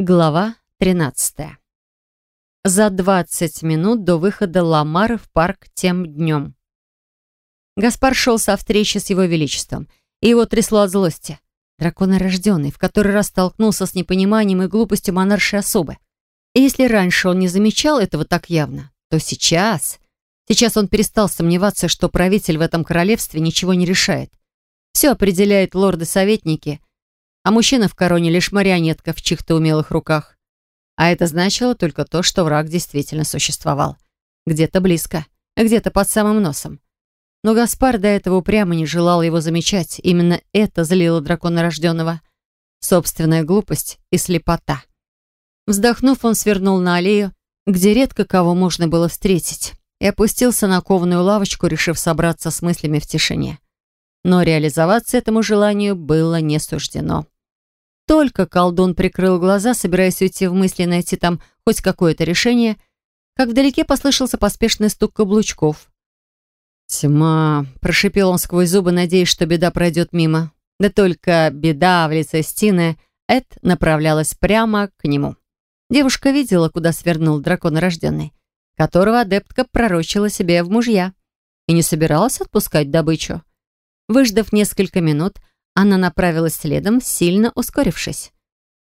Глава 13. За 20 минут до выхода Ламары в парк тем днем. Гаспар шел со встречи с его величеством, и его трясло от злости. Драконорожденный, в который раз столкнулся с непониманием и глупостью монаршей особы. И если раньше он не замечал этого так явно, то сейчас... Сейчас он перестал сомневаться, что правитель в этом королевстве ничего не решает. Все определяет лорды-советники — а мужчина в короне лишь марионетка в чьих-то умелых руках. А это значило только то, что враг действительно существовал. Где-то близко, где-то под самым носом. Но Гаспар до этого упрямо не желал его замечать. Именно это злило дракона рожденного. Собственная глупость и слепота. Вздохнув, он свернул на аллею, где редко кого можно было встретить, и опустился на кованую лавочку, решив собраться с мыслями в тишине. Но реализоваться этому желанию было не суждено. Только колдун прикрыл глаза, собираясь уйти в мысли найти там хоть какое-то решение, как вдалеке послышался поспешный стук каблучков. «Тьма!» — прошипел он сквозь зубы, надеясь, что беда пройдет мимо. Да только беда в лице Стины Эд направлялась прямо к нему. Девушка видела, куда свернул дракон рожденный, которого адептка пророчила себе в мужья и не собиралась отпускать добычу. Выждав несколько минут, она направилась следом, сильно ускорившись.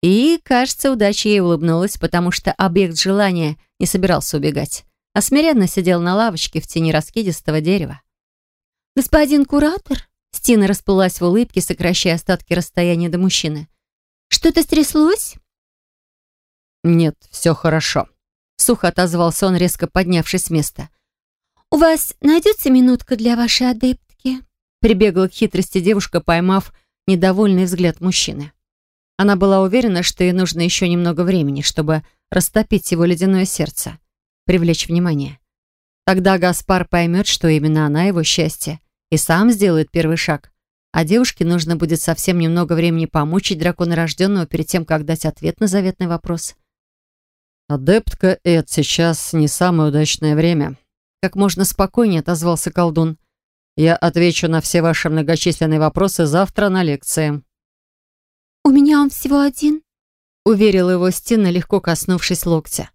И, кажется, удача ей улыбнулась, потому что объект желания не собирался убегать, а смиренно сидел на лавочке в тени раскидистого дерева. «Господин куратор?» Стина расплылась в улыбке, сокращая остатки расстояния до мужчины. «Что-то стряслось?» «Нет, все хорошо», — сухо отозвался он, резко поднявшись с места. «У вас найдется минутка для вашей адептки?» Прибегла к хитрости девушка, поймав недовольный взгляд мужчины. Она была уверена, что ей нужно еще немного времени, чтобы растопить его ледяное сердце, привлечь внимание. Тогда Гаспар поймет, что именно она его счастье, и сам сделает первый шаг. А девушке нужно будет совсем немного времени помучить дракона рожденного перед тем, как дать ответ на заветный вопрос. «Адептка Эд, сейчас не самое удачное время», — как можно спокойнее отозвался колдун. Я отвечу на все ваши многочисленные вопросы завтра на лекции». «У меня он всего один», — уверила его Стина, легко коснувшись локтя.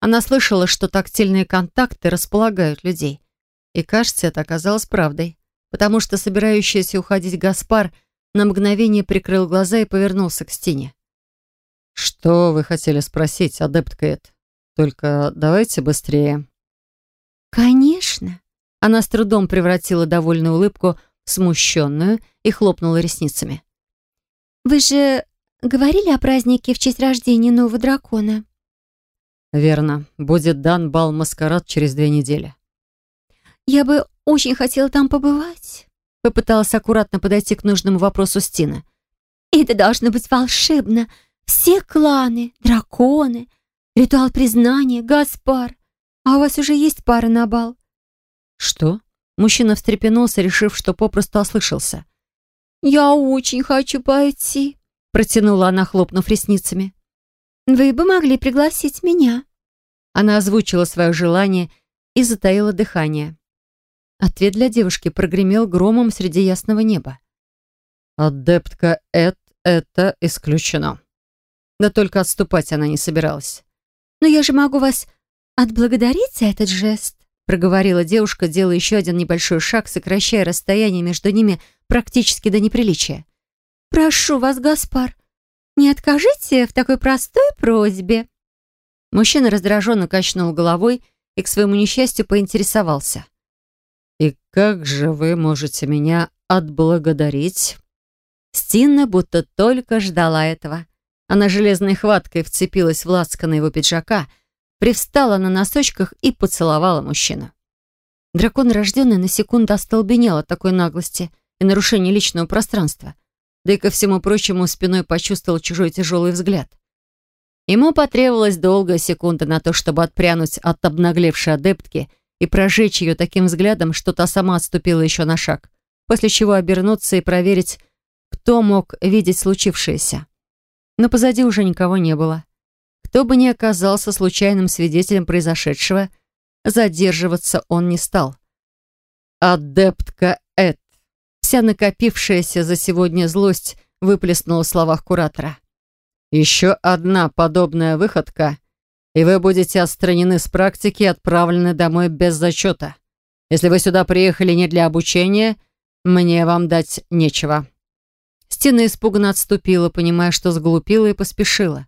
Она слышала, что тактильные контакты располагают людей. И, кажется, это оказалось правдой, потому что собирающийся уходить Гаспар на мгновение прикрыл глаза и повернулся к Стине. «Что вы хотели спросить, адепт Кэт? Только давайте быстрее». «Конечно», она с трудом превратила довольную улыбку в смущенную и хлопнула ресницами. «Вы же говорили о празднике в честь рождения нового дракона?» «Верно. Будет дан бал-маскарад через две недели». «Я бы очень хотела там побывать», — попыталась аккуратно подойти к нужному вопросу Стина. «Это должно быть волшебно. Все кланы, драконы, ритуал признания, Гаспар. А у вас уже есть пара на бал?» «Что?» Мужчина встрепенулся, решив, что попросту ослышался. «Я очень хочу пойти», — протянула она, хлопнув ресницами. «Вы бы могли пригласить меня». Она озвучила свое желание и затаила дыхание. Ответ для девушки прогремел громом среди ясного неба. «Адептка Эд, это исключено». Да только отступать она не собиралась. «Но я же могу вас отблагодарить за этот жест» проговорила девушка, делая еще один небольшой шаг, сокращая расстояние между ними практически до неприличия. «Прошу вас, Гаспар, не откажите в такой простой просьбе». Мужчина раздраженно качнул головой и к своему несчастью поинтересовался. «И как же вы можете меня отблагодарить?» Стинна будто только ждала этого. Она железной хваткой вцепилась в лацканы его пиджака — привстала на носочках и поцеловала мужчину. Дракон, рожденный, на секунду остолбенел от такой наглости и нарушения личного пространства. Да и ко всему прочему спиной почувствовал чужой тяжелый взгляд. Ему потребовалась долгая секунда на то, чтобы отпрянуть от обнаглевшей адептки и прожечь ее таким взглядом, что та сама отступила еще на шаг, после чего обернуться и проверить, кто мог видеть случившееся. Но позади уже никого не было. Кто бы ни оказался случайным свидетелем произошедшего, задерживаться он не стал. «Адептка Эд!» Вся накопившаяся за сегодня злость выплеснула в словах куратора. Еще одна подобная выходка, и вы будете отстранены с практики и отправлены домой без зачета. Если вы сюда приехали не для обучения, мне вам дать нечего». Стена испуганно отступила, понимая, что сглупила и поспешила.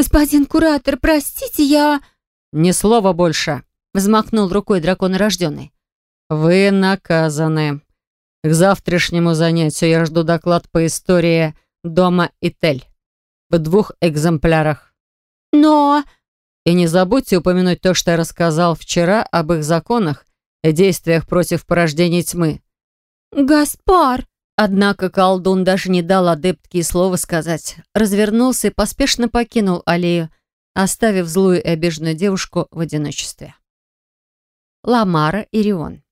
«Господин куратор, простите, я...» «Ни слова больше», — взмахнул рукой дракон рожденный. «Вы наказаны. К завтрашнему занятию я жду доклад по истории дома Итель в двух экземплярах». «Но...» «И не забудьте упомянуть то, что я рассказал вчера об их законах и действиях против порождений тьмы». «Гаспар!» Однако колдун даже не дал адептке и слова сказать. Развернулся и поспешно покинул аллею, оставив злую и обиженную девушку в одиночестве. Ламара и Рион.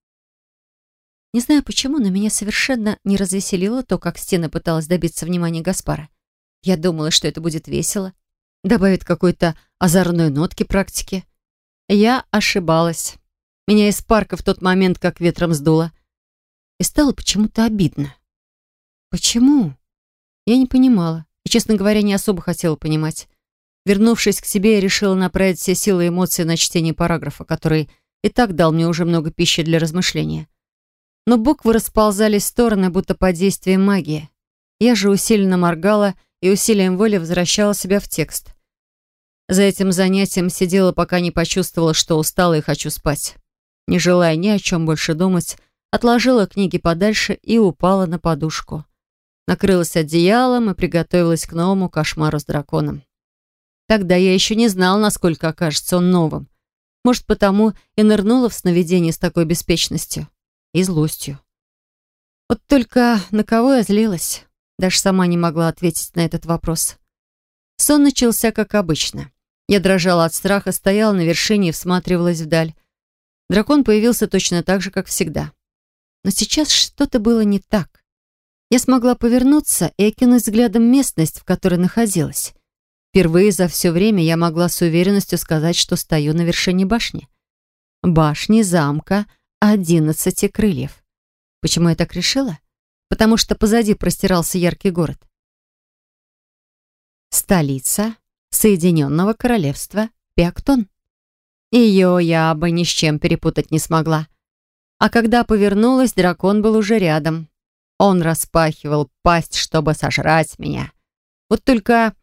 Не знаю почему, но меня совершенно не развеселило то, как Стена пыталась добиться внимания Гаспара. Я думала, что это будет весело, добавит какой-то озорной нотки практики. Я ошибалась. Меня из парка в тот момент как ветром сдуло. И стало почему-то обидно. Почему? Я не понимала. И, честно говоря, не особо хотела понимать. Вернувшись к себе, я решила направить все силы и эмоции на чтение параграфа, который и так дал мне уже много пищи для размышления. Но буквы расползались в стороны, будто под действием магии. Я же усиленно моргала и усилием воли возвращала себя в текст. За этим занятием сидела, пока не почувствовала, что устала и хочу спать. Не желая ни о чем больше думать, отложила книги подальше и упала на подушку накрылась одеялом и приготовилась к новому кошмару с драконом. Тогда я еще не знал, насколько окажется он новым. Может, потому и нырнула в сновидение с такой беспечностью и злостью. Вот только на кого я злилась? Даже сама не могла ответить на этот вопрос. Сон начался, как обычно. Я дрожала от страха, стояла на вершине и всматривалась вдаль. Дракон появился точно так же, как всегда. Но сейчас что-то было не так. Я смогла повернуться и окинуть взглядом местность, в которой находилась. Впервые за все время я могла с уверенностью сказать, что стою на вершине башни. Башни замка одиннадцати крыльев. Почему я так решила? Потому что позади простирался яркий город. Столица Соединенного Королевства Пиактон. Ее я бы ни с чем перепутать не смогла. А когда повернулась, дракон был уже рядом. Он распахивал пасть, чтобы сожрать меня. Вот только...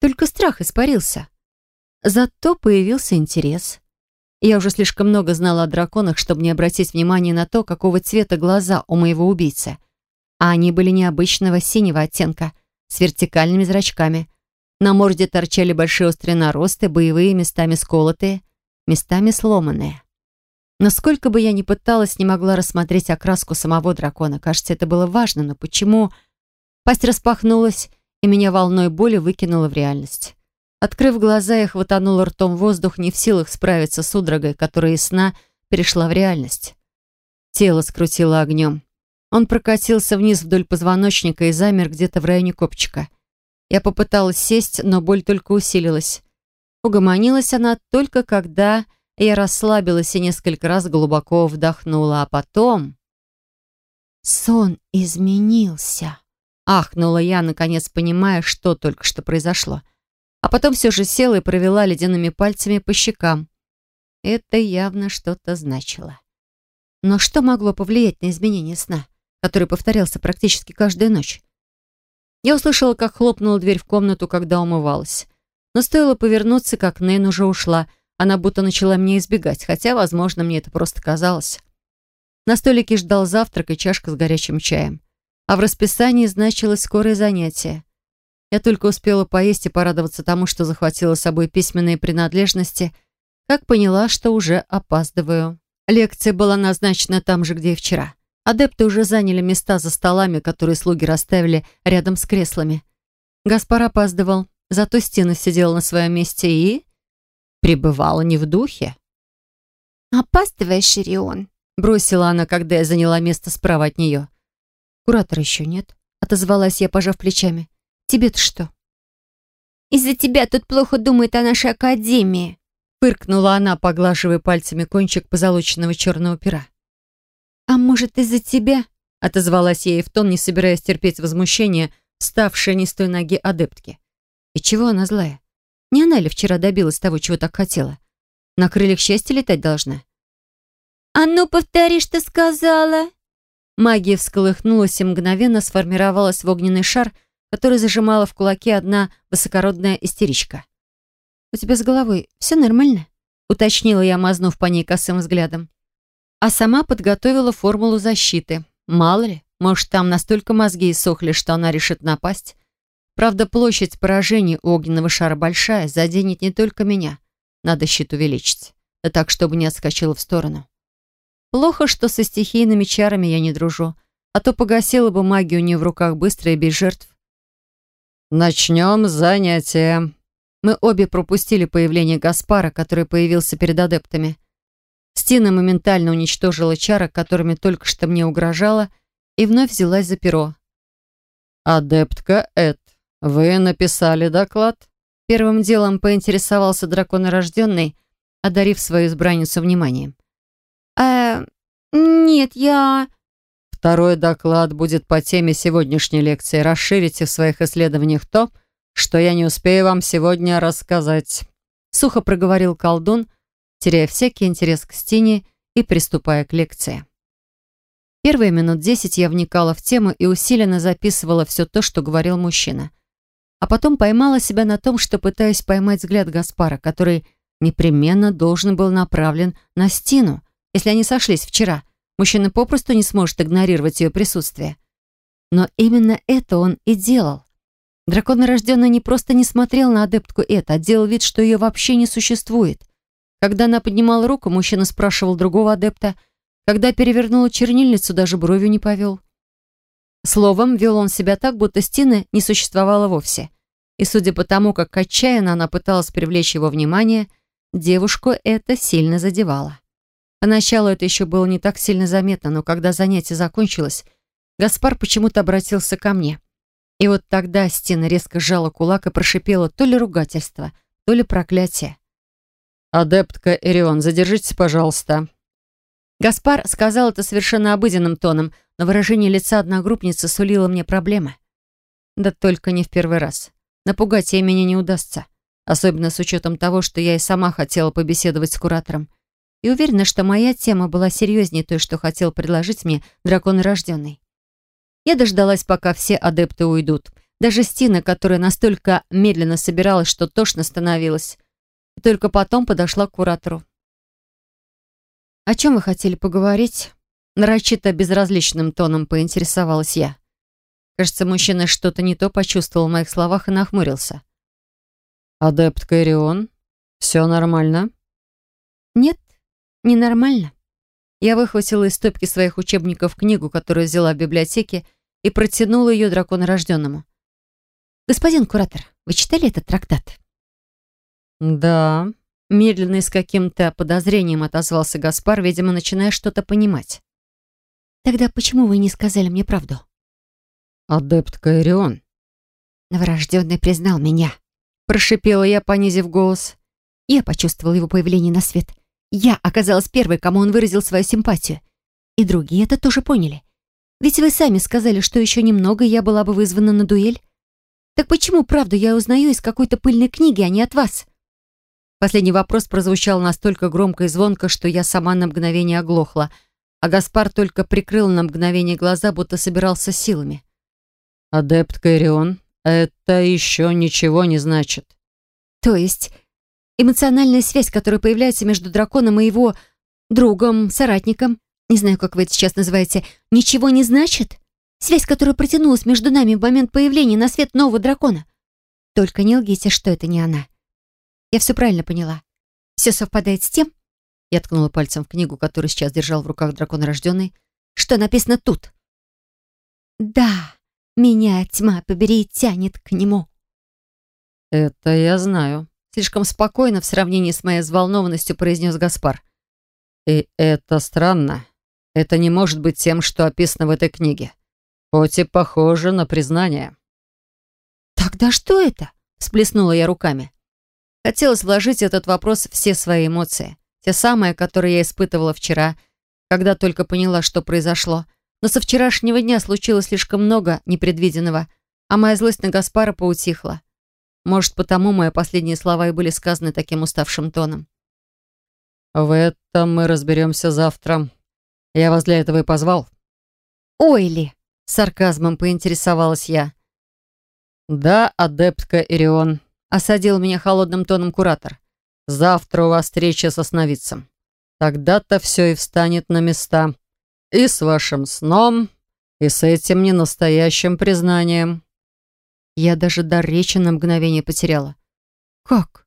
Только страх испарился. Зато появился интерес. Я уже слишком много знала о драконах, чтобы не обратить внимание на то, какого цвета глаза у моего убийцы. А они были необычного синего оттенка, с вертикальными зрачками. На морде торчали большие острые наросты, боевые, местами сколотые, местами сломанные. Но сколько бы я ни пыталась, не могла рассмотреть окраску самого дракона. Кажется, это было важно, но почему? Пасть распахнулась, и меня волной боли выкинула в реальность. Открыв глаза, я хватанула ртом воздух, не в силах справиться с судорогой, которая из сна перешла в реальность. Тело скрутило огнем. Он прокатился вниз вдоль позвоночника и замер где-то в районе копчика. Я попыталась сесть, но боль только усилилась. Угомонилась она только когда я расслабилась и несколько раз глубоко вдохнула, а потом... Сон изменился. Ахнула я, наконец понимая, что только что произошло. А потом все же села и провела ледяными пальцами по щекам. Это явно что-то значило. Но что могло повлиять на изменение сна, который повторялся практически каждую ночь? Я услышала, как хлопнула дверь в комнату, когда умывалась. Но стоило повернуться, как Нейн уже ушла, она будто начала меня избегать, хотя, возможно, мне это просто казалось. На столике ждал завтрак и чашка с горячим чаем. А в расписании значилось скорое занятие. Я только успела поесть и порадоваться тому, что захватила с собой письменные принадлежности, как поняла, что уже опаздываю. Лекция была назначена там же, где и вчера. Адепты уже заняли места за столами, которые слуги расставили рядом с креслами. Гаспар опаздывал, зато Стена сидела на своем месте и пребывала не в духе. «Опаздываешь, Ширион», — бросила она, когда я заняла место справа от нее. «Куратора еще нет», — отозвалась я, пожав плечами. «Тебе-то что?» «Из-за тебя тут плохо думает о нашей академии», — фыркнула она, поглаживая пальцами кончик позолоченного черного пера. «А может, из-за тебя?» — отозвалась я и в тон, не собираясь терпеть возмущение, вставшее не с той ноги адептки. И чего она злая? Не она ли вчера добилась того, чего так хотела? На крыльях счастья летать должна? «А ну, повтори, что сказала!» Магия всколыхнулась и мгновенно сформировалась в огненный шар, который зажимала в кулаке одна высокородная истеричка. «У тебя с головой все нормально?» — уточнила я, мазнув по ней косым взглядом. А сама подготовила формулу защиты. Мало ли, может, там настолько мозги иссохли, что она решит напасть. Правда, площадь поражений у огненного шара большая, заденет не только меня. Надо щит увеличить. Да так, чтобы не отскочила в сторону. Плохо, что со стихийными чарами я не дружу, а то погасила бы магию не в руках быстро и без жертв. «Начнем занятие». Мы обе пропустили появление Гаспара, который появился перед адептами. Стина моментально уничтожила чары, которыми только что мне угрожала, и вновь взялась за перо. «Адептка Эд, вы написали доклад?» Первым делом поинтересовался драконорожденный, одарив свою избранницу вниманием. «Э, нет, я...» Второй доклад будет по теме сегодняшней лекции. Расширите в своих исследованиях то, что я не успею вам сегодня рассказать. Сухо проговорил колдун, теряя всякий интерес к стене и приступая к лекции. Первые минут десять я вникала в тему и усиленно записывала все то, что говорил мужчина. А потом поймала себя на том, что пытаюсь поймать взгляд Гаспара, который непременно должен был направлен на стену, если они сошлись вчера. Мужчина попросту не сможет игнорировать ее присутствие. Но именно это он и делал. Дракон рожденный не просто не смотрел на адептку это, а делал вид, что ее вообще не существует. Когда она поднимала руку, мужчина спрашивал другого адепта. Когда перевернула чернильницу, даже бровью не повел. Словом, вел он себя так, будто стены не существовало вовсе. И судя по тому, как отчаянно она пыталась привлечь его внимание, девушку это сильно задевало. Поначалу это еще было не так сильно заметно, но когда занятие закончилось, Гаспар почему-то обратился ко мне. И вот тогда Стена резко сжала кулак и прошипела то ли ругательство, то ли проклятие. «Адептка Эрион, задержитесь, пожалуйста». Гаспар сказал это совершенно обыденным тоном, но выражение лица одногруппницы сулило мне проблемы. Да только не в первый раз. Напугать ей меня не удастся. Особенно с учетом того, что я и сама хотела побеседовать с куратором и уверена, что моя тема была серьезнее той, что хотел предложить мне дракон рожденный. Я дождалась, пока все адепты уйдут. Даже Стина, которая настолько медленно собиралась, что тошно становилась. И только потом подошла к куратору. «О чем вы хотели поговорить?» Нарочито безразличным тоном поинтересовалась я. Кажется, мужчина что-то не то почувствовал в моих словах и нахмурился. «Адепт Кэрион, все нормально?» «Нет, Ненормально. Я выхватила из стопки своих учебников книгу, которую взяла в библиотеке, и протянула ее драконорожденному. «Господин куратор, вы читали этот трактат?» «Да», — медленно и с каким-то подозрением отозвался Гаспар, видимо, начиная что-то понимать. «Тогда почему вы не сказали мне правду?» «Адепт Кайрион». «Новорожденный признал меня», — прошипела я, понизив голос. Я почувствовала его появление на свет. Я оказалась первой, кому он выразил свою симпатию. И другие это тоже поняли. Ведь вы сами сказали, что еще немного, и я была бы вызвана на дуэль. Так почему правду я узнаю из какой-то пыльной книги, а не от вас? Последний вопрос прозвучал настолько громко и звонко, что я сама на мгновение оглохла, а Гаспар только прикрыл на мгновение глаза, будто собирался силами. «Адепт Кайрион, это еще ничего не значит». «То есть Эмоциональная связь, которая появляется между драконом и его другом, соратником, не знаю, как вы это сейчас называете, ничего не значит? Связь, которая протянулась между нами в момент появления на свет нового дракона. Только не лгите, что это не она. Я все правильно поняла. Все совпадает с тем, я ткнула пальцем в книгу, которую сейчас держал в руках дракон рожденный, что написано тут. Да, меня тьма побери тянет к нему. Это я знаю, Слишком спокойно в сравнении с моей взволнованностью произнес Гаспар. И это странно. Это не может быть тем, что описано в этой книге. Хоть и похоже на признание. «Тогда что это?» — всплеснула я руками. Хотелось вложить в этот вопрос все свои эмоции. Те самые, которые я испытывала вчера, когда только поняла, что произошло. Но со вчерашнего дня случилось слишком много непредвиденного, а моя злость на Гаспара поутихла. Может, потому мои последние слова и были сказаны таким уставшим тоном. «В этом мы разберемся завтра. Я вас для этого и позвал». «Ой ли!» — сарказмом поинтересовалась я. «Да, адептка Ирион», — осадил меня холодным тоном куратор. «Завтра у вас встреча с основицем. Тогда-то все и встанет на места. И с вашим сном, и с этим ненастоящим признанием». Я даже дар речи на мгновение потеряла. «Как?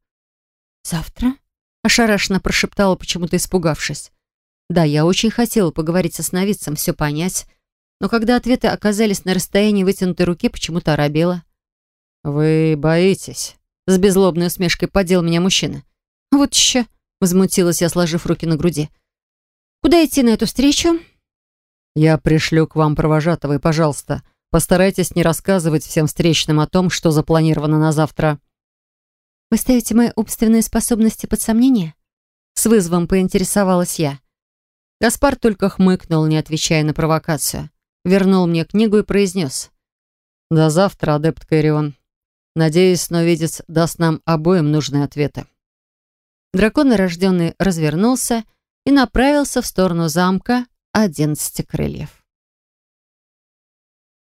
Завтра?» — ошарашенно прошептала, почему-то испугавшись. Да, я очень хотела поговорить со сновидцем, все понять, но когда ответы оказались на расстоянии вытянутой руки, почему-то оробела. «Вы боитесь?» С безлобной усмешкой подел меня мужчина. «Вот еще!» — возмутилась я, сложив руки на груди. «Куда идти на эту встречу?» «Я пришлю к вам провожатого, и, пожалуйста, постарайтесь не рассказывать всем встречным о том, что запланировано на завтра». «Вы ставите мои умственные способности под сомнение?» С вызовом поинтересовалась я. Гаспар только хмыкнул, не отвечая на провокацию. Вернул мне книгу и произнес. «До завтра, адепт Кэрион. Надеюсь, сновидец даст нам обоим нужные ответы». Дракон рожденный развернулся и направился в сторону замка одиннадцати крыльев.